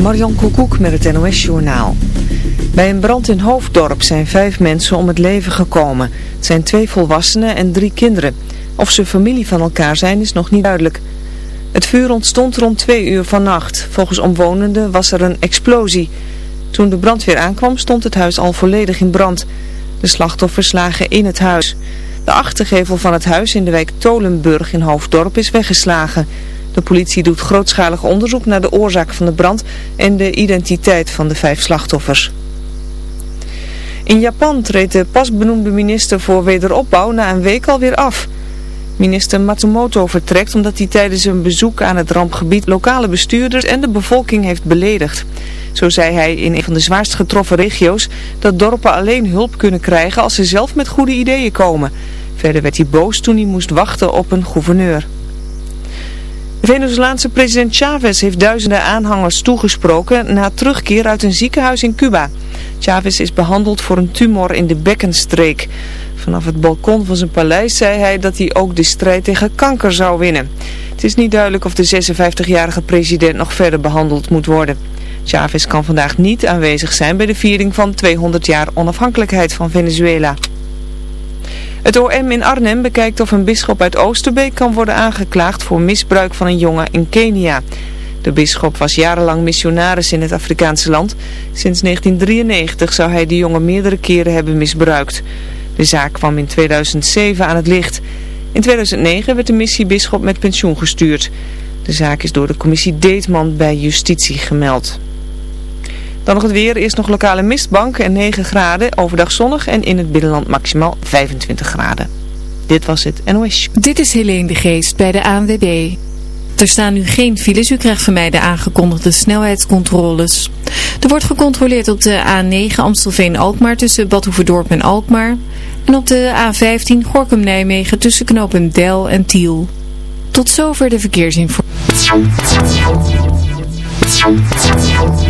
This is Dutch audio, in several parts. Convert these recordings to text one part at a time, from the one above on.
Marjan Koekoek met het NOS Journaal. Bij een brand in Hoofddorp zijn vijf mensen om het leven gekomen. Het zijn twee volwassenen en drie kinderen. Of ze familie van elkaar zijn is nog niet duidelijk. Het vuur ontstond rond twee uur vannacht. Volgens omwonenden was er een explosie. Toen de brandweer aankwam stond het huis al volledig in brand. De slachtoffers lagen in het huis. De achtergevel van het huis in de wijk Tolenburg in Hoofddorp is weggeslagen... De politie doet grootschalig onderzoek naar de oorzaak van de brand en de identiteit van de vijf slachtoffers. In Japan treedt de pas benoemde minister voor wederopbouw na een week alweer af. Minister Matsumoto vertrekt omdat hij tijdens een bezoek aan het rampgebied lokale bestuurders en de bevolking heeft beledigd. Zo zei hij in een van de zwaarst getroffen regio's dat dorpen alleen hulp kunnen krijgen als ze zelf met goede ideeën komen. Verder werd hij boos toen hij moest wachten op een gouverneur. De Venezolaanse president Chavez heeft duizenden aanhangers toegesproken na terugkeer uit een ziekenhuis in Cuba. Chavez is behandeld voor een tumor in de bekkenstreek. Vanaf het balkon van zijn paleis zei hij dat hij ook de strijd tegen kanker zou winnen. Het is niet duidelijk of de 56-jarige president nog verder behandeld moet worden. Chavez kan vandaag niet aanwezig zijn bij de viering van 200 jaar onafhankelijkheid van Venezuela. Het OM in Arnhem bekijkt of een bisschop uit Oosterbeek kan worden aangeklaagd voor misbruik van een jongen in Kenia. De bisschop was jarenlang missionaris in het Afrikaanse land. Sinds 1993 zou hij de jongen meerdere keren hebben misbruikt. De zaak kwam in 2007 aan het licht. In 2009 werd de missiebisschop met pensioen gestuurd. De zaak is door de commissie Deetman bij justitie gemeld. Dan nog het weer. Eerst nog lokale mistbank en 9 graden. Overdag zonnig en in het binnenland maximaal 25 graden. Dit was het NOS. Dit is Helene de Geest bij de ANWB. Er staan nu geen files. U krijgt van mij de aangekondigde snelheidscontroles. Er wordt gecontroleerd op de A9 Amstelveen-Alkmaar tussen Badhoevedorp en Alkmaar. En op de A15 Gorkum-Nijmegen tussen knopen Del en Tiel. Tot zover de verkeersinformatie.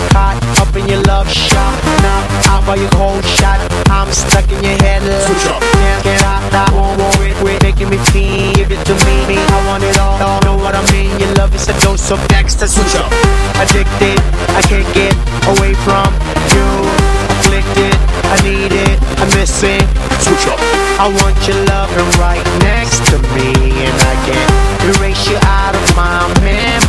up in your love shot. Now out by your cold shot, I'm stuck in your head. Switch up. Can't get out, I won't worry, quit making me feel. Give it to me, I want it all. Know what I mean? Your love is a dose of extra. Switch up. Addicted, I can't get away from you. Afflicted, I need it, I miss it. Switch up. I want your loving right next to me, and I can't erase you out of my memory.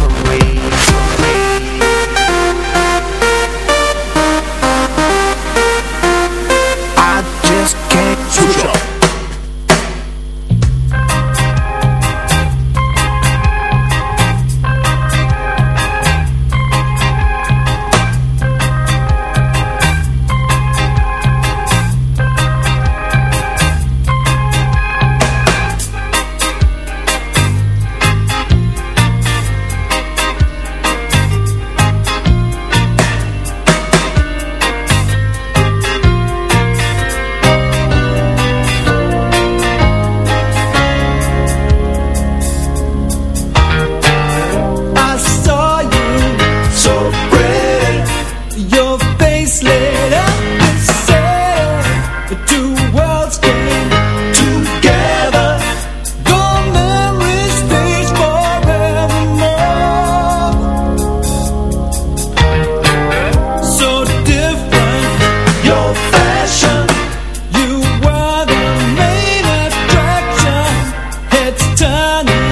burning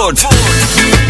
Zandvoort.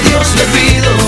Dios le pido.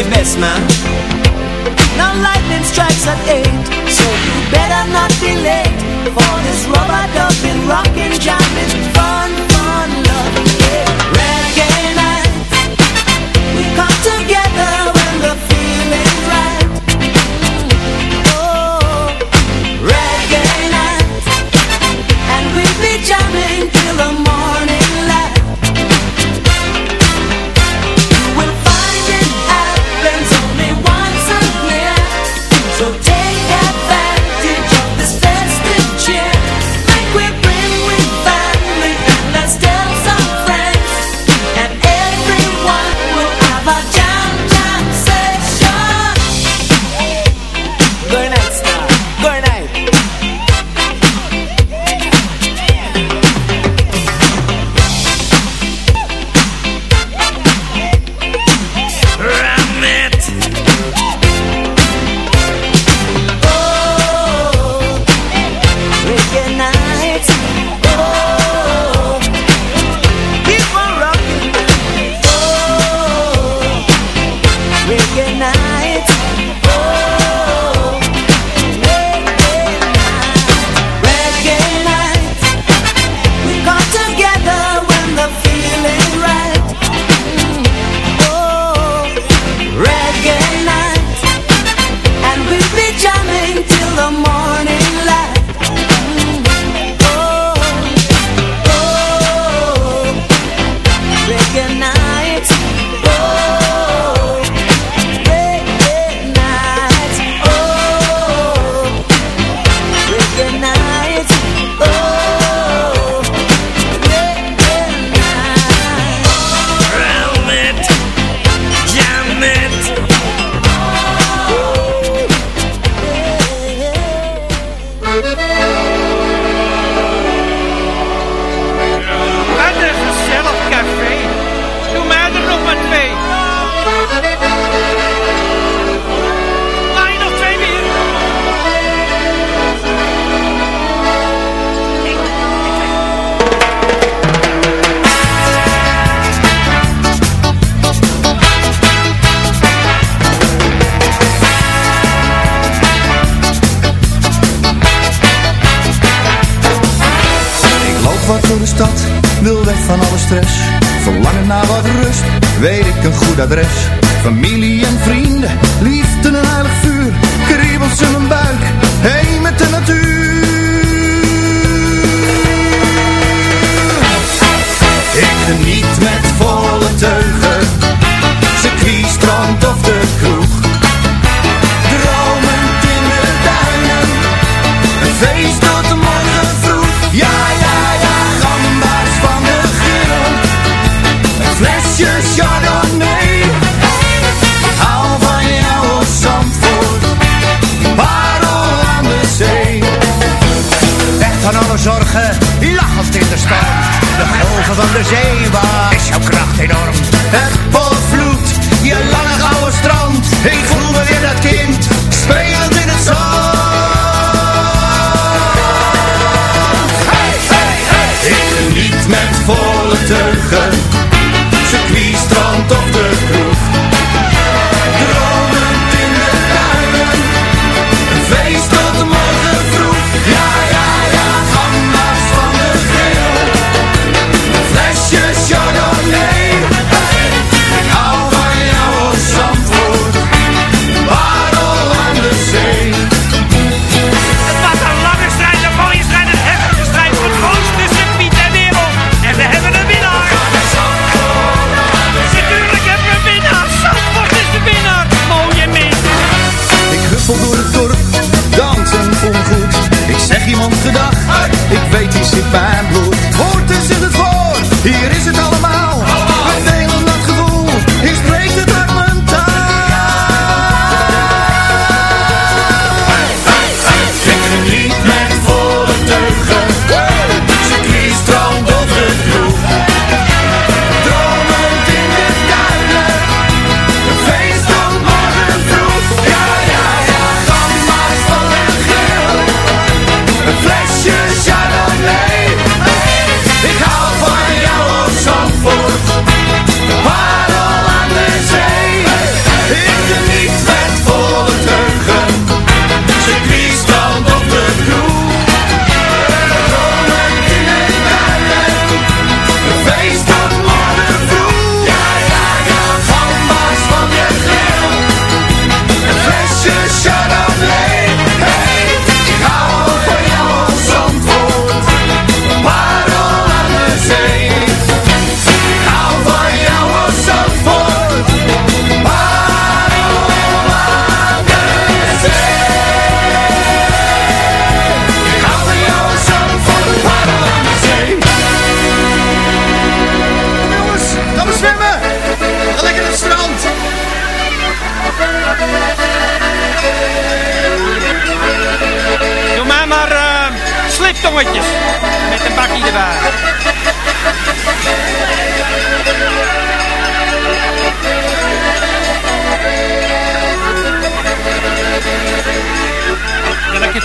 your best man. Now lightning strikes at eight So you better not be late. For this rubber dubbing, rocking, jamming fun.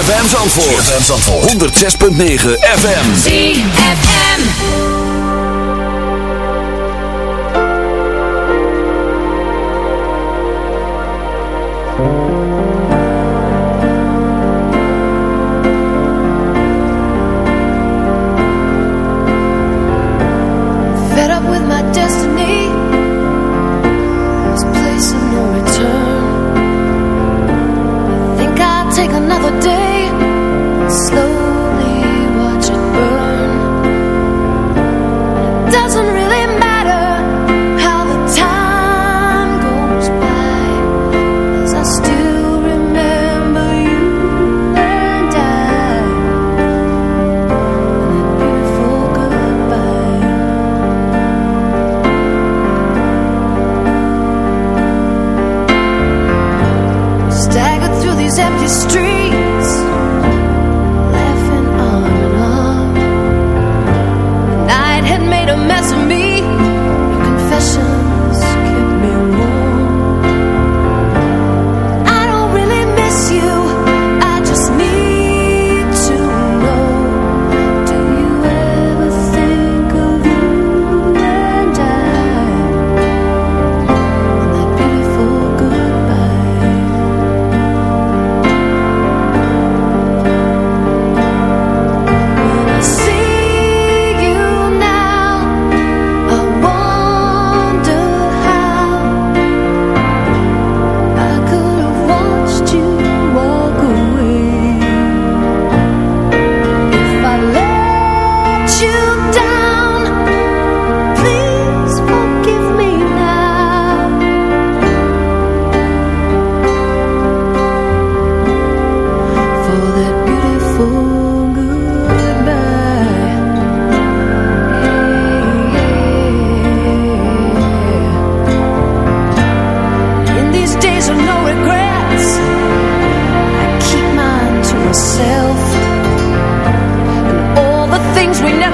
ZFM Zandvoort. ZFM Zandvoort. 106.9 FM. ZFM. Fed up with my destiny. This place of no return. take another day.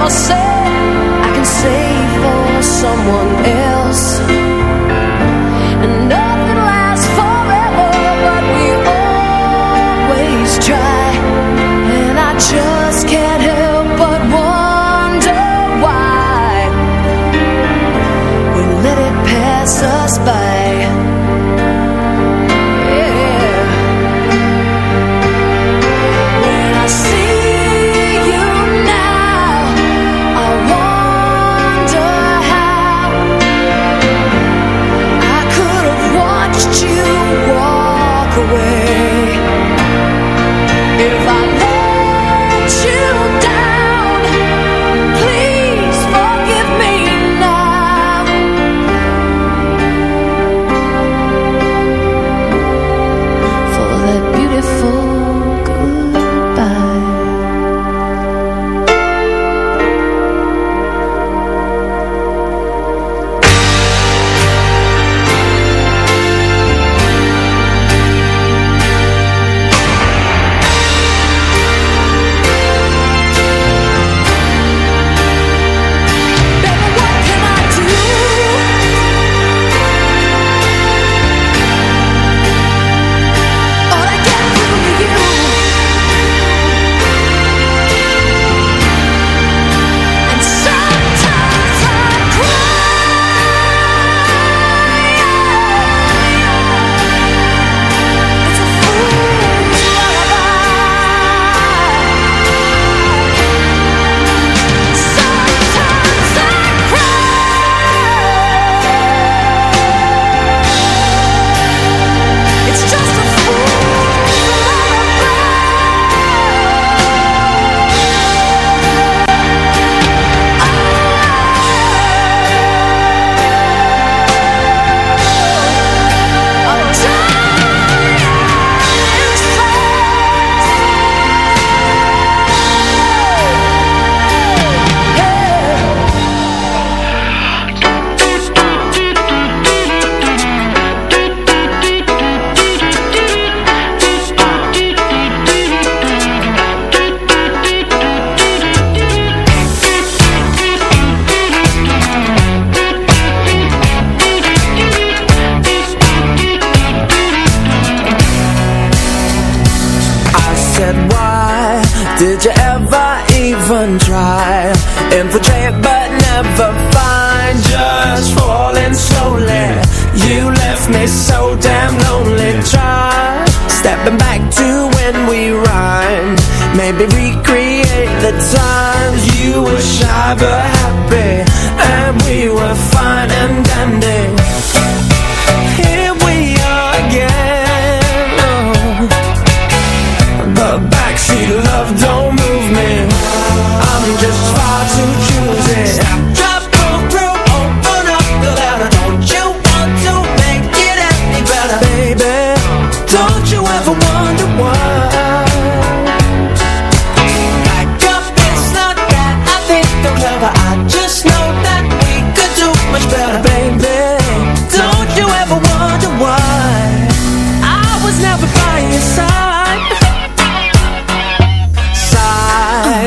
I can save for someone else.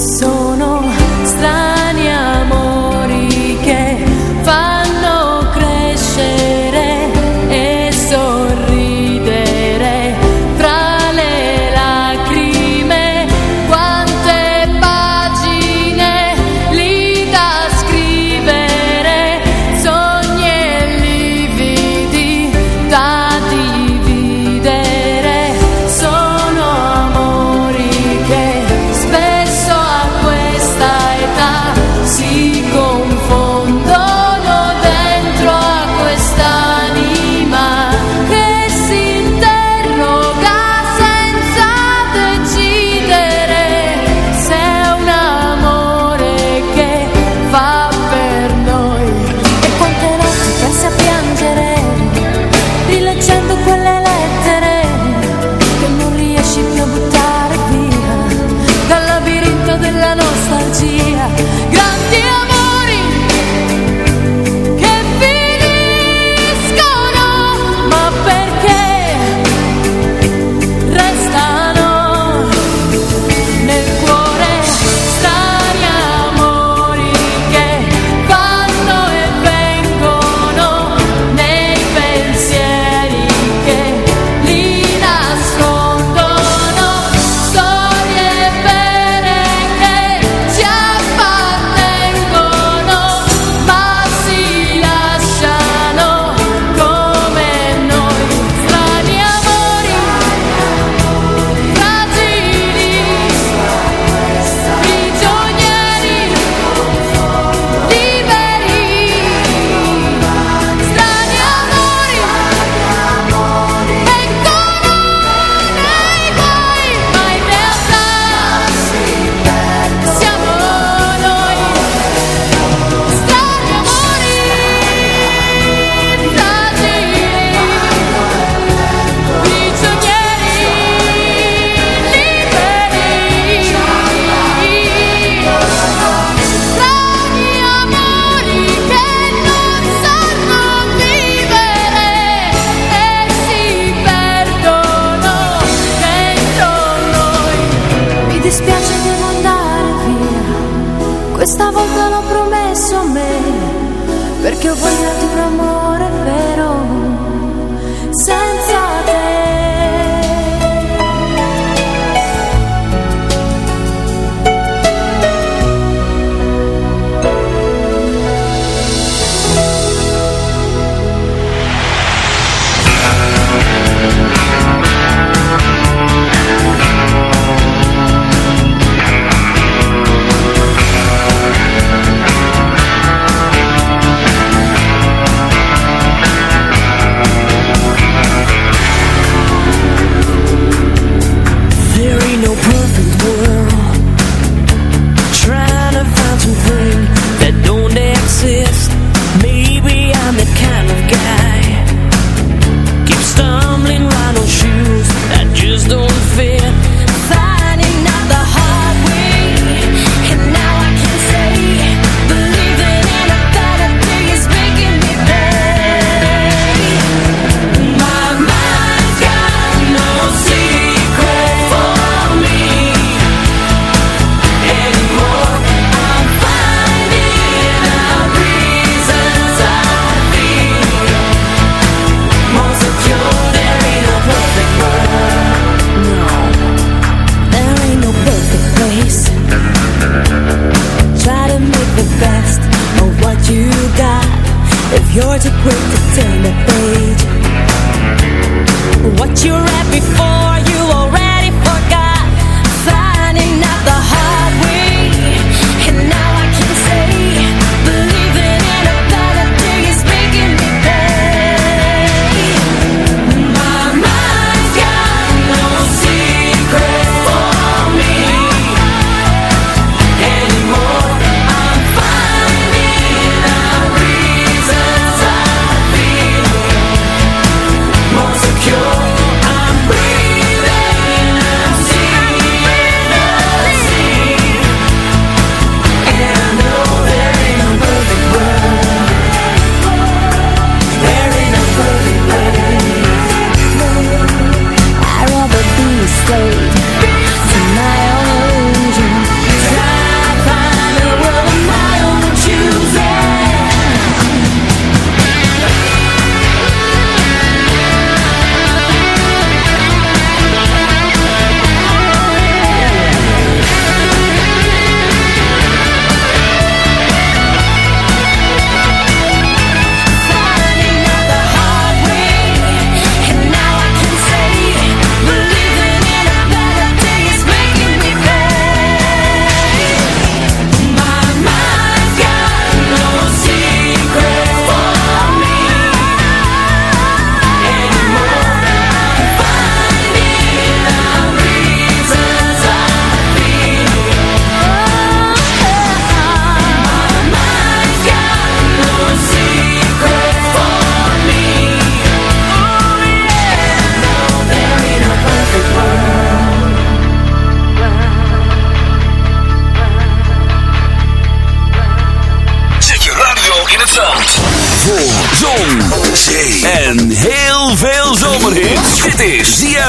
so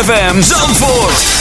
ZFM Zandvoort.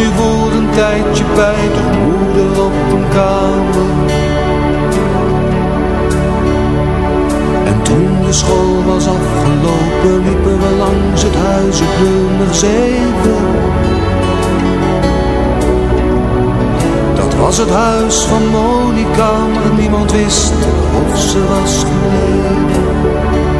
nu voor een tijdje bij de moeder op een kamer. En toen de school was afgelopen, liepen we langs het huis op nummer Dat was het huis van Monika, maar niemand wist of ze was geleden.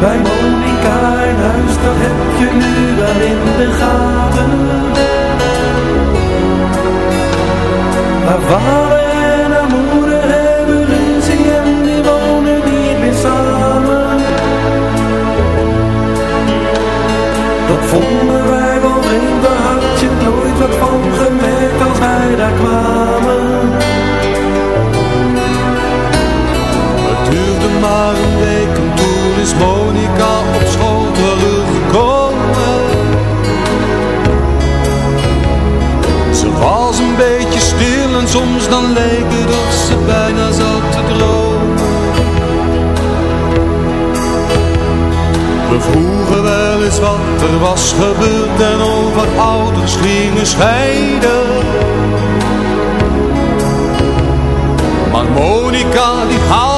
Bij Monika in huis, dat heb je nu wel in de gaten. Haar vader en haar moeder hebben ruzie en die wonen niet meer samen. Dat vonden wij wel vreemd, daar had je nooit wat van gemerkt als wij daar kwamen. Is Monica op school teruggekomen. Ze was een beetje stil en soms dan leek het of ze bijna zat te dromen. We vroegen wel eens wat er was gebeurd en over ouders gingen scheiden. Maar Monica die